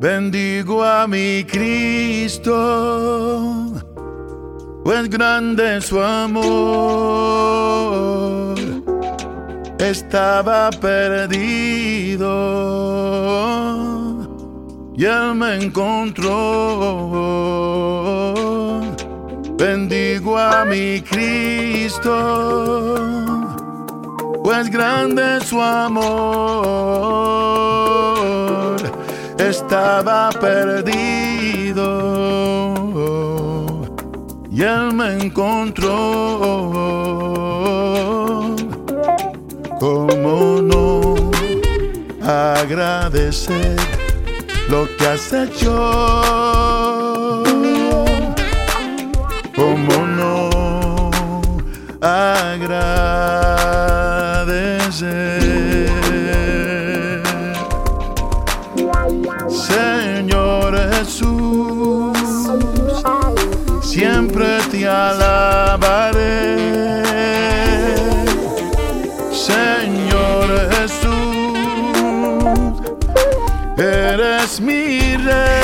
Bendigo a mi Cristo, pues grande su amor. Estaba perdido y Él me encontró. Bendigo a mi Cristo, pues grande su amor. Estaba perdido y Él me encontró. ¿Cómo no agradecer lo que has hecho? Jesús, siempre te alabaré. Señor Jesús, eres mi rey.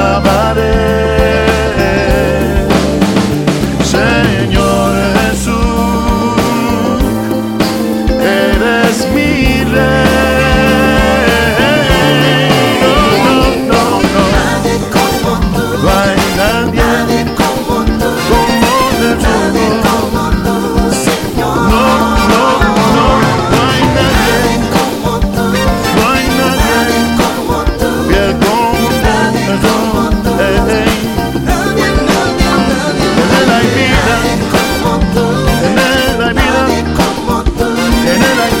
en él hay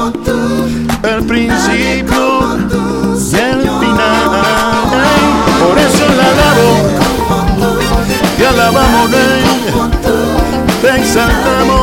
te exaltamos.